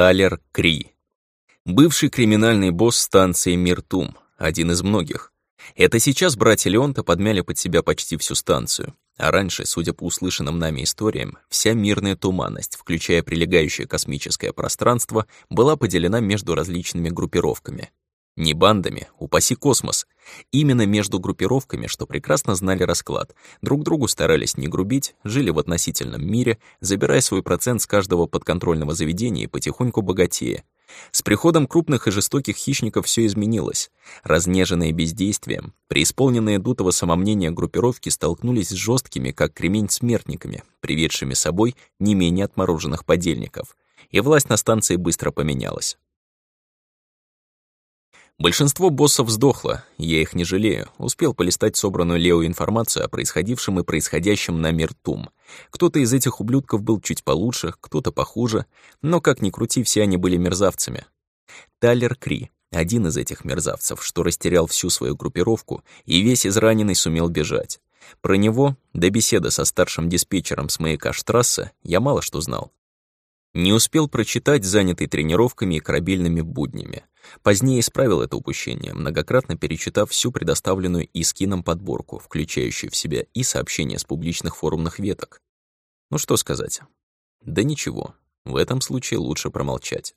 Талер Кри. Бывший криминальный босс станции Миртум, один из многих. Это сейчас братья Леонта подмяли под себя почти всю станцию. А раньше, судя по услышанным нами историям, вся мирная туманность, включая прилегающее космическое пространство, была поделена между различными группировками. Не бандами, упаси космос. Именно между группировками, что прекрасно знали расклад. Друг другу старались не грубить, жили в относительном мире, забирая свой процент с каждого подконтрольного заведения и потихоньку богатея. С приходом крупных и жестоких хищников все изменилось. Разнеженные бездействием, преисполненные дутого самомнения группировки столкнулись с жесткими, как кремень, смертниками, приведшими с собой не менее отмороженных подельников. И власть на станции быстро поменялась. Большинство боссов сдохло, я их не жалею. Успел полистать собранную Лео информацию о происходившем и происходящем на Миртум. Кто-то из этих ублюдков был чуть получше, кто-то похуже, но, как ни крути, все они были мерзавцами. Талер Кри, один из этих мерзавцев, что растерял всю свою группировку и весь израненный сумел бежать. Про него, до беседы со старшим диспетчером с маяка Штрасса, я мало что знал. Не успел прочитать, занятый тренировками и корабельными буднями. Позднее исправил это упущение, многократно перечитав всю предоставленную Искином подборку, включающую в себя и сообщения с публичных форумных веток. Ну что сказать? Да ничего, в этом случае лучше промолчать.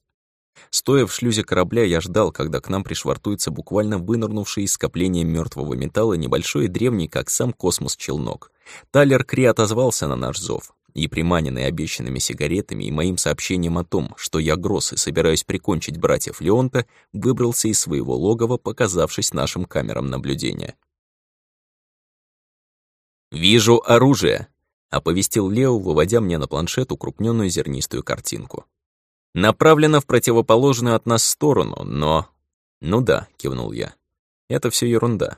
Стоя в шлюзе корабля, я ждал, когда к нам пришвартуется буквально вынырнувший из скопления мертвого металла небольшой и древний, как сам космос, челнок. Талер Кри отозвался на наш зов, и приманенный обещанными сигаретами и моим сообщением о том, что я Гросс и собираюсь прикончить братьев Леонта, выбрался из своего логова, показавшись нашим камерам наблюдения. «Вижу оружие!» — оповестил Лео, выводя мне на планшет укрупненную зернистую картинку. «Направлено в противоположную от нас сторону, но...» «Ну да», — кивнул я. «Это все ерунда.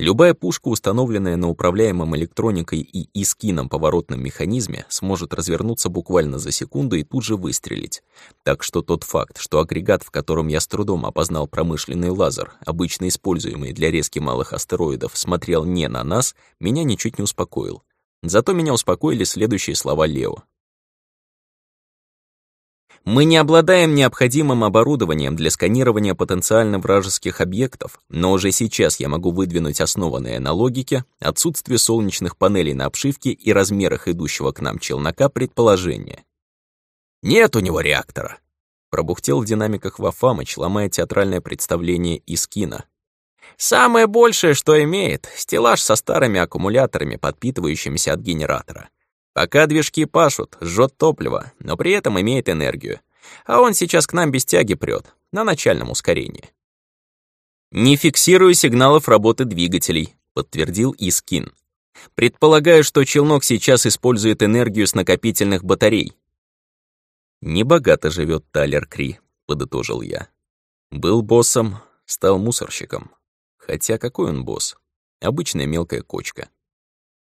Любая пушка, установленная на управляемом электроникой и искином поворотном механизме, сможет развернуться буквально за секунду и тут же выстрелить. Так что тот факт, что агрегат, в котором я с трудом опознал промышленный лазер, обычно используемый для резки малых астероидов, смотрел не на нас, меня ничуть не успокоил. Зато меня успокоили следующие слова Лео. Мы не обладаем необходимым оборудованием для сканирования потенциально вражеских объектов, но уже сейчас я могу выдвинуть основанное на логике, отсутствие солнечных панелей на обшивке и размерах идущего к нам челнока предположение. «Нет у него реактора», — пробухтел в динамиках Вафамыч, ломая театральное представление из кино. «Самое большее, что имеет, стеллаж со старыми аккумуляторами, подпитывающимися от генератора. Пока движки пашут, жжет топливо, но при этом имеет энергию. А он сейчас к нам без тяги прет, на начальном ускорении. «Не фиксирую сигналов работы двигателей», — подтвердил Искин. «Предполагаю, что челнок сейчас использует энергию с накопительных батарей». «Небогато живет Талер Кри», — подытожил я. «Был боссом, стал мусорщиком. Хотя какой он босс? Обычная мелкая кочка».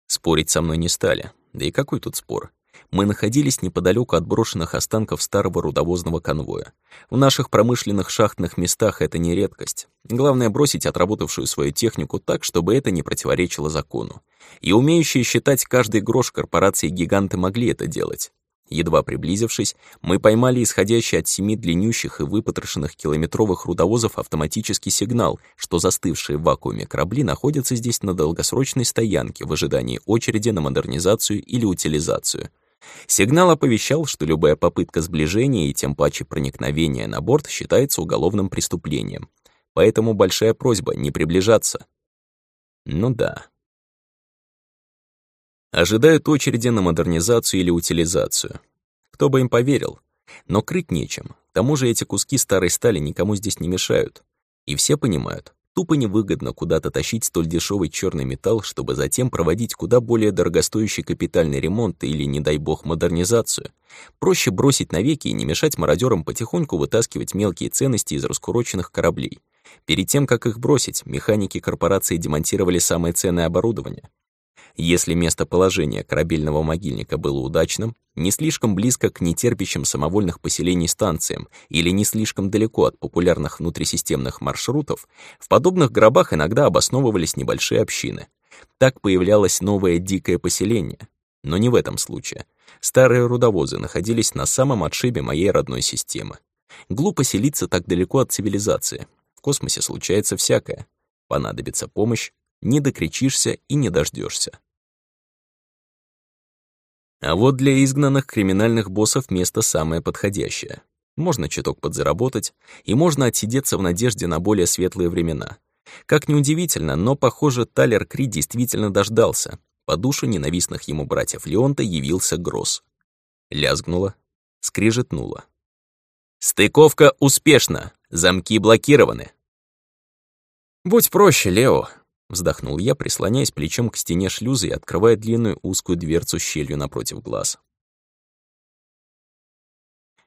Спорить со мной не стали, да и какой тут спор? Мы находились неподалеку от брошенных останков старого рудовозного конвоя. В наших промышленных шахтных местах это не редкость. Главное — бросить отработавшую свою технику так, чтобы это не противоречило закону. И умеющие считать каждый грош корпорации-гиганты могли это делать. Едва приблизившись, мы поймали исходящий от семи длиннющих и выпотрошенных километровых рудовозов автоматический сигнал, что застывшие в вакууме корабли находятся здесь на долгосрочной стоянке в ожидании очереди на модернизацию или утилизацию. Сигнал оповещал, что любая попытка сближения и тем паче проникновения на борт считается уголовным преступлением. Поэтому большая просьба не приближаться. Ну да, Ожидают очереди на модернизацию или утилизацию. Кто бы им поверил? Но крыть нечем. К тому же эти куски старой стали никому здесь не мешают. И все понимают, тупо невыгодно куда-то тащить столь дешевый черный металл, чтобы затем проводить куда более дорогостоящий капитальный ремонт или, не дай бог, модернизацию. Проще бросить навеки и не мешать мародерам потихоньку вытаскивать мелкие ценности из раскуроченных кораблей. Перед тем, как их бросить, механики корпорации демонтировали самое ценное оборудование. Если местоположение корабельного могильника было удачным, не слишком близко к нетерпящим самовольных поселений станциям или не слишком далеко от популярных внутрисистемных маршрутов, в подобных гробах иногда обосновывались небольшие общины. Так появлялось новое дикое поселение. Но не в этом случае. Старые рудовозы находились на самом отшибе моей родной системы. Глупо селиться так далеко от цивилизации. В космосе случается всякое. Понадобится помощь, не докричишься и не дождешься. А вот для изгнанных криминальных боссов место самое подходящее. Можно чуток подзаработать, и можно отсидеться в надежде на более светлые времена. Как ни удивительно, но, похоже, Талер Кри действительно дождался. По душу ненавистных ему братьев Леонта явился Гросс. Лязгнуло, скрижетнуло. «Стыковка успешна! Замки блокированы!» «Будь проще, Лео!» — вздохнул я, прислоняясь плечом к стене шлюза и открывая длинную узкую дверцу щелью напротив глаз.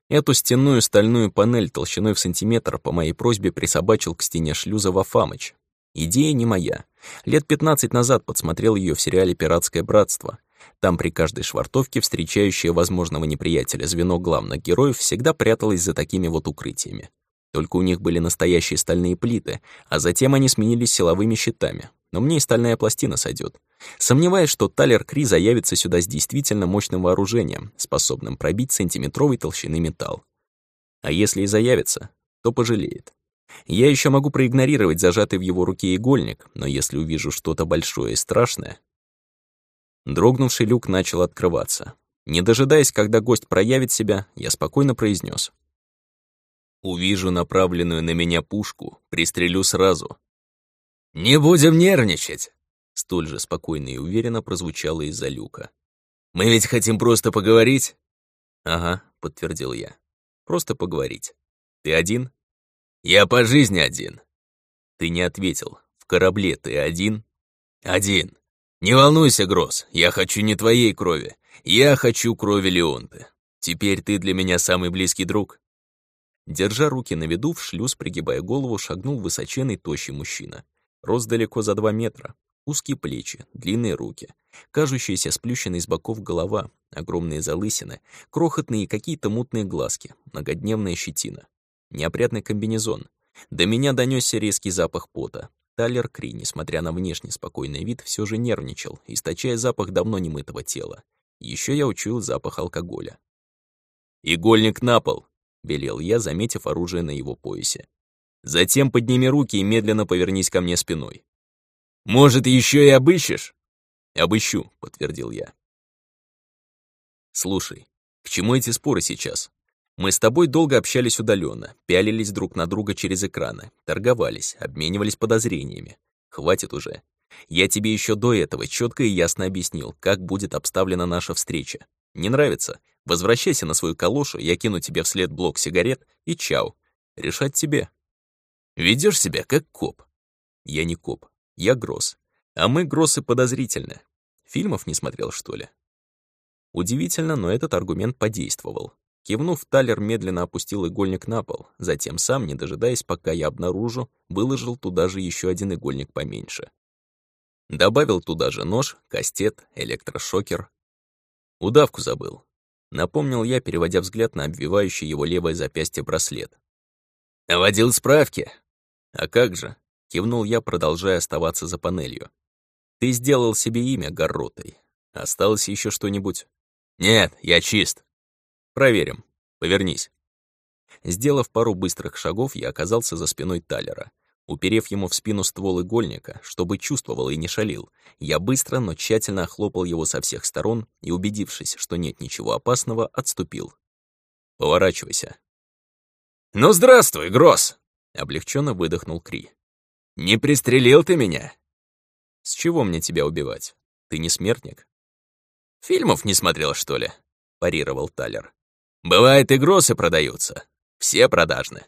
Эту стенную стальную панель толщиной в сантиметр по моей просьбе присобачил к стене шлюза Вафамыч. Идея не моя. Лет 15 назад подсмотрел ее в сериале «Пиратское братство». Там при каждой швартовке встречающее возможного неприятеля звено главных героев всегда пряталось за такими вот укрытиями. Только у них были настоящие стальные плиты, а затем они сменились силовыми щитами. Но мне и стальная пластина сойдет. Сомневаюсь, что Талер Кри заявится сюда с действительно мощным вооружением, способным пробить сантиметровой толщины металл. А если и заявится, то пожалеет. Я еще могу проигнорировать зажатый в его руке игольник, но если увижу что-то большое и страшное... Дрогнувший люк начал открываться. Не дожидаясь, когда гость проявит себя, я спокойно произнес: «Увижу направленную на меня пушку, пристрелю сразу». «Не будем нервничать!» Столь же спокойно и уверенно прозвучало из-за люка. «Мы ведь хотим просто поговорить?» «Ага», — подтвердил я. «Просто поговорить. Ты один?» «Я по жизни один». «Ты не ответил. В корабле ты один?» «Один. Не волнуйся, Гросс, я хочу не твоей крови. Я хочу крови Леонты. Теперь ты для меня самый близкий друг». Держа руки на виду, в шлюз, пригибая голову, шагнул высоченный тощий мужчина. Рост далеко за два метра, Узкие плечи, длинные руки, кажущаяся сплющенной с боков голова, огромные залысины, крохотные какие-то мутные глазки, многодневная щетина. Неопрятный комбинезон. До меня донесся резкий запах пота. Талер Кри, несмотря на внешне спокойный вид, все же нервничал, источая запах давно немытого тела. Еще я учуял запах алкоголя. «Игольник на пол!» — велел я, заметив оружие на его поясе. «Затем подними руки и медленно повернись ко мне спиной. Может, еще и обыщешь?» «Обыщу», — подтвердил я. «Слушай, к чему эти споры сейчас? Мы с тобой долго общались удаленно, пялились друг на друга через экраны, торговались, обменивались подозрениями. Хватит уже. Я тебе еще до этого четко и ясно объяснил, как будет обставлена наша встреча. Не нравится? Возвращайся на свою калошу, я кину тебе вслед блок сигарет и чау. Решать тебе. Ведешь себя как коп. Я не коп. Я Гросс. А мы, Гроссы, подозрительны. Фильмов не смотрел, что ли? Удивительно, но этот аргумент подействовал. Кивнув, Талер медленно опустил игольник на пол, затем сам, не дожидаясь, пока я обнаружу, выложил туда же еще один игольник поменьше. Добавил туда же нож, кастет, электрошокер. Удавку забыл. Напомнил я, переводя взгляд на обвивающий его левое запястье браслет. «Наводил справки?» «А как же? Кивнул я, продолжая оставаться за панелью. «Ты сделал себе имя Гарротой. Осталось еще что-нибудь?» «Нет, я чист». «Проверим. Повернись». Сделав пару быстрых шагов, я оказался за спиной Талера. Уперев ему в спину ствол игольника, чтобы чувствовал и не шалил, я быстро, но тщательно охлопал его со всех сторон и, убедившись, что нет ничего опасного, отступил. «Поворачивайся». «Ну, здравствуй, Гросс!» — облегченно выдохнул Кри. «Не пристрелил ты меня?» «С чего мне тебя убивать? Ты не смертник?» «Фильмов не смотрел, что ли?» — парировал Талер. «Бывает, и гросы продаются. Все продажны».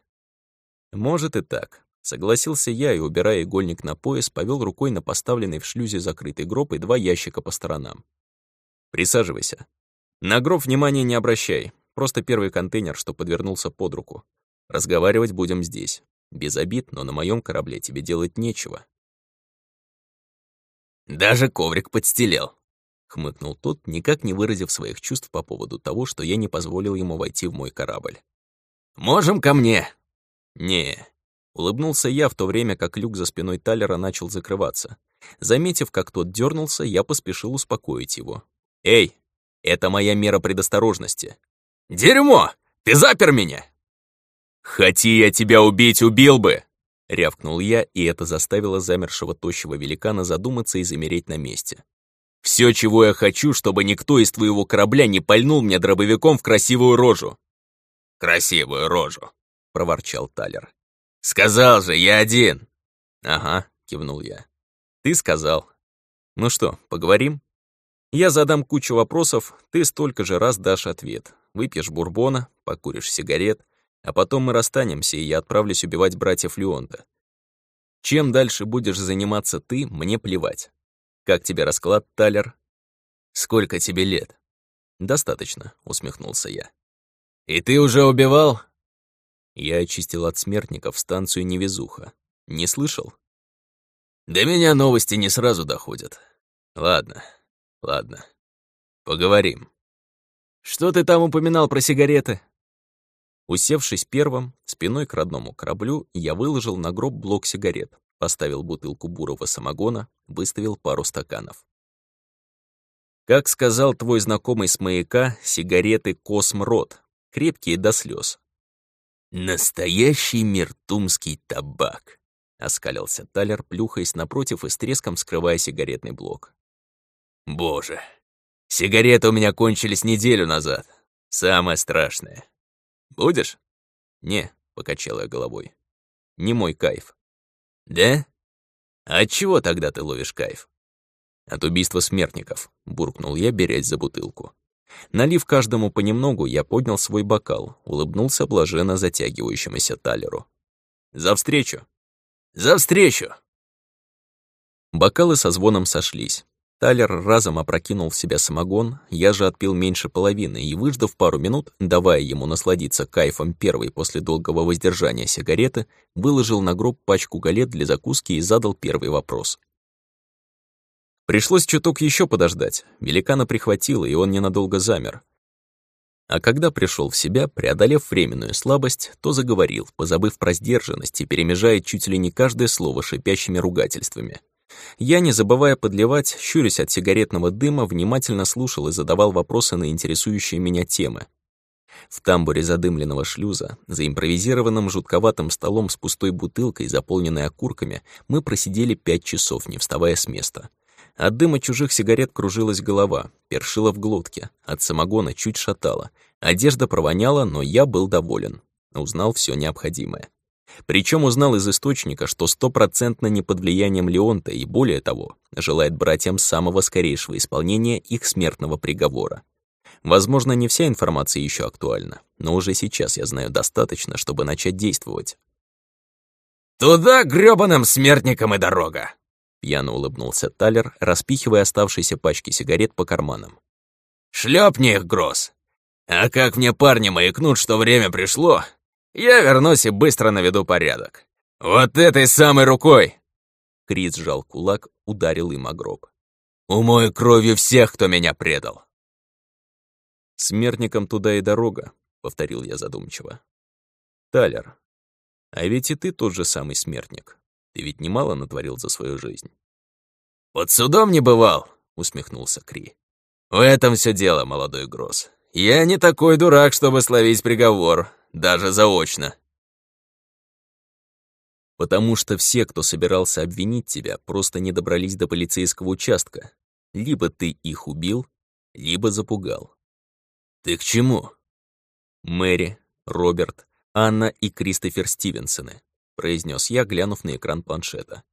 «Может и так», — согласился я и, убирая игольник на пояс, повел рукой на поставленный в шлюзе закрытый гроб и два ящика по сторонам. «Присаживайся. На гроб внимания не обращай, просто первый контейнер, что подвернулся под руку. Разговаривать будем здесь. Без обид, но на моем корабле тебе делать нечего. Даже коврик подстелил, хмыкнул тот, никак не выразив своих чувств по поводу того, что я не позволил ему войти в мой корабль. «Можем ко мне!» «Не». Улыбнулся я в то время, как люк за спиной Талера начал закрываться. Заметив, как тот дернулся, я поспешил успокоить его. «Эй, Это моя мера предосторожности. Дерьмо! Ты запер меня! Хоти я тебя убить, убил бы! Рявкнул я, и это заставило замершего тощего великана задуматься и замереть на месте. Все, чего я хочу, чтобы никто из твоего корабля не пальнул мне дробовиком в красивую рожу. Красивую рожу, проворчал Талер. Сказал же, я один. Ага, кивнул я. Ты сказал. Ну что, поговорим? Я задам кучу вопросов, ты столько же раз дашь ответ. Выпьешь бурбона, покуришь сигарет, а потом мы расстанемся, и я отправлюсь убивать братьев Леонда. Чем дальше будешь заниматься ты, мне плевать. Как тебе расклад, Талер? Сколько тебе лет? Достаточно, усмехнулся я. И ты уже убивал? Я очистил от смертников станцию Невезуха. Не слышал? До меня новости не сразу доходят. Ладно, ладно. Поговорим. Что ты там упоминал про сигареты? Усевшись первым, спиной к родному кораблю, я выложил на гроб блок сигарет, поставил бутылку бурого самогона, выставил пару стаканов. Как сказал твой знакомый с маяка, сигареты Космрот, крепкие до слез. Настоящий миртумский табак, оскалился Талер, плюхаясь напротив и с треском скрывая сигаретный блок. Боже, сигареты у меня кончились неделю назад. Самое страшное. Будешь? Не, покачал я головой. Не мой кайф. Да? А от чего тогда ты ловишь кайф? От убийства смертников, буркнул я, берясь за бутылку. Налив каждому понемногу, я поднял свой бокал, улыбнулся блаженно затягивающемуся талеру. «За встречу!» «За встречу!» Бокалы со звоном сошлись. Талер разом опрокинул в себя самогон, я же отпил меньше половины и, выждав пару минут, давая ему насладиться кайфом первой после долгого воздержания сигареты, выложил на гроб пачку галет для закуски и задал первый вопрос. Пришлось чуток еще подождать, великана прихватило, и он ненадолго замер. А когда пришел в себя, преодолев временную слабость, то заговорил, позабыв про сдержанность и перемежая чуть ли не каждое слово шипящими ругательствами. Я, не забывая подливать, щурясь от сигаретного дыма, внимательно слушал и задавал вопросы на интересующие меня темы. В тамбуре задымленного шлюза, за импровизированным жутковатым столом с пустой бутылкой, заполненной окурками, мы просидели пять часов, не вставая с места. От дыма чужих сигарет кружилась голова, першила в глотке, от самогона чуть шатала. Одежда провоняла, но я был доволен. Узнал все необходимое. Причем узнал из источника, что стопроцентно не под влиянием Леонта и, более того, желает братьям самого скорейшего исполнения их смертного приговора. Возможно, не вся информация еще актуальна, но уже сейчас я знаю достаточно, чтобы начать действовать. «Туда грёбаным смертникам и дорога!» Пьяно улыбнулся Талер, распихивая оставшиеся пачки сигарет по карманам. «Шлёпни их, Гросс! А как мне парни маякнут, что время пришло, я вернусь и быстро наведу порядок. Вот этой самой рукой!» Крис сжал кулак, ударил им о гроб. «Умою кровью всех, кто меня предал!» «Смертникам туда и дорога», — повторил я задумчиво. «Талер, а ведь и ты тот же самый смертник. Ты ведь немало натворил за свою жизнь». «Под судом не бывал», — усмехнулся Кри. «В этом все дело, молодой Гросс. Я не такой дурак, чтобы словить приговор даже заочно. Потому что все, кто собирался обвинить тебя, просто не добрались до полицейского участка. Либо ты их убил, либо запугал. Ты к чему? Мэри, Роберт, Анна и Кристофер Стивенсоны, произнес я, глянув на экран планшета.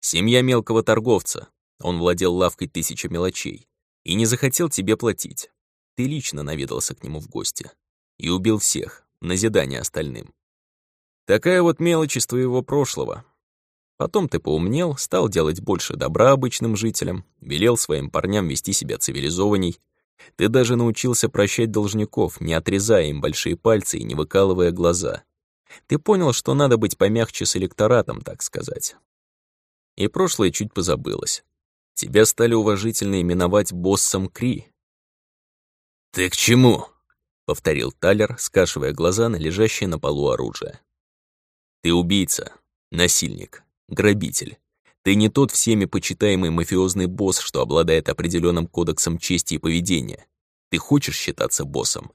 Семья мелкого торговца. Он владел лавкой тысяча мелочей и не захотел тебе платить. Ты лично наведался к нему в гости и убил всех, назидание остальным. Такая вот мелочь из твоего прошлого. Потом ты поумнел, стал делать больше добра обычным жителям, велел своим парням вести себя цивилизованней. Ты даже научился прощать должников, не отрезая им большие пальцы и не выкалывая глаза. Ты понял, что надо быть помягче с электоратом, так сказать. И прошлое чуть позабылось. Тебя стали уважительно именовать боссом Кри. «Ты к чему?» — повторил Талер, скашивая глаза на лежащее на полу оружие. «Ты убийца, насильник, грабитель. Ты не тот всеми почитаемый мафиозный босс, что обладает определенным кодексом чести и поведения. Ты хочешь считаться боссом.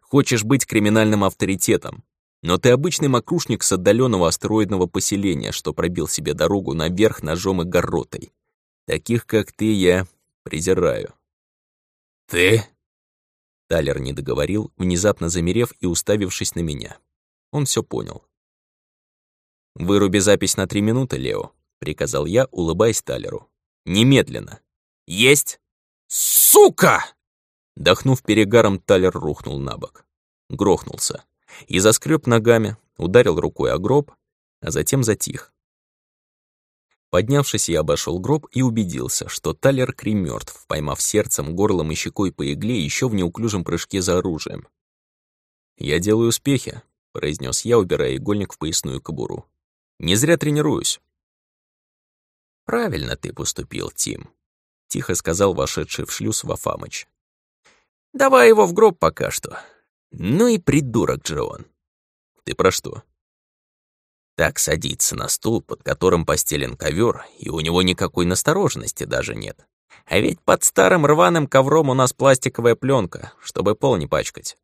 Хочешь быть криминальным авторитетом. Но ты обычный макрушник с отдаленного астероидного поселения, что пробил себе дорогу наверх ножом и горотой. Таких, как ты, я презираю. «Ты?» Талер не договорил, внезапно замерев и уставившись на меня. Он все понял. «Выруби запись на три минуты, Лео», — приказал я, улыбаясь Талеру. «Немедленно». «Есть!» «Сука!» Дохнув перегаром, Талер рухнул на бок. Грохнулся. И заскреб ногами, ударил рукой о гроб, а затем затих. Поднявшись, я обошел гроб и убедился, что Талер Кри мертв, поймав сердцем, горлом и щекой по игле еще в неуклюжем прыжке за оружием. «Я делаю успехи», — произнес я, убирая игольник в поясную кобуру. «Не зря тренируюсь». «Правильно ты поступил, Тим», — тихо сказал вошедший в шлюз Вафамыч. «Давай его в гроб пока что. Ну и придурок же он». «Ты про что?» Так садится на стул, под которым постелен ковер, и у него никакой настороженности даже нет. А ведь под старым рваным ковром у нас пластиковая пленка, чтобы пол не пачкать.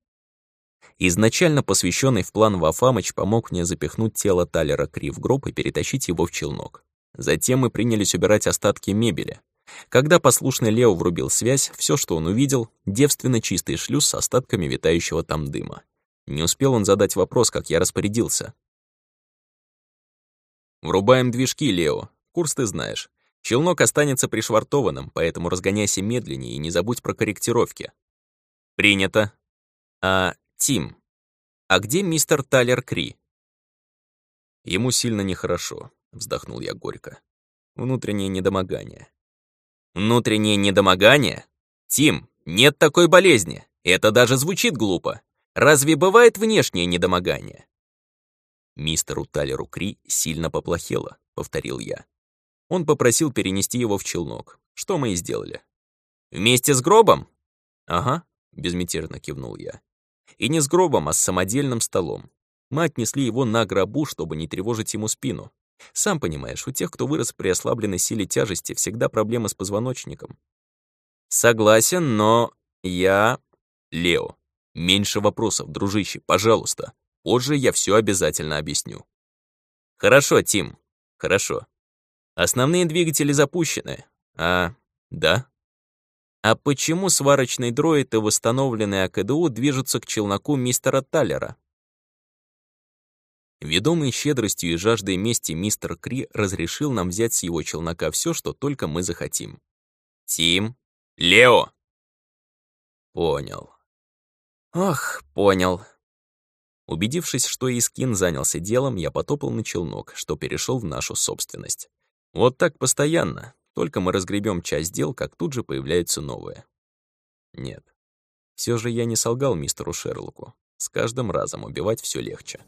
Изначально посвященный в план Вафамыч помог мне запихнуть тело Талера Кри в гроб и перетащить его в челнок. Затем мы принялись убирать остатки мебели. Когда послушный Лео врубил связь, все, что он увидел, девственно чистый шлюз с остатками витающего там дыма. Не успел он задать вопрос, как я распорядился. Врубаем движки, Лео. Курс ты знаешь. Челнок останется пришвартованным, поэтому разгоняйся медленнее и не забудь про корректировки. Принято. А, Тим, а где мистер Талер Кри? Ему сильно нехорошо, вздохнул я горько. Внутреннее недомогание. Внутреннее недомогание? Тим, нет такой болезни. Это даже звучит глупо. Разве бывает внешнее недомогание? «Мистеру Талеру Кри сильно поплохело», — повторил я. Он попросил перенести его в челнок, что мы и сделали. «Вместе с гробом?» «Ага», — безмятежно кивнул я. «И не с гробом, а с самодельным столом. Мы отнесли его на гробу, чтобы не тревожить ему спину. Сам понимаешь, у тех, кто вырос при ослабленной силе тяжести, всегда проблемы с позвоночником». «Согласен, но я...» «Лео, меньше вопросов, дружище, пожалуйста», Позже я все обязательно объясню. Хорошо, Тим, хорошо. Основные двигатели запущены. А, да? А почему сварочный дроид и восстановленный АКДУ движутся к челноку мистера Таллера? Ведомый щедростью и жаждой мести мистер Кри разрешил нам взять с его челнока все, что только мы захотим. Тим? Лео! Понял. Ох, понял. Убедившись, что Искин занялся делом, я потопал на челнок, что перешел в нашу собственность. Вот так постоянно. Только мы разгребем часть дел, как тут же появляются новые. Нет. Все же я не солгал мистеру Шерлоку. С каждым разом убивать все легче.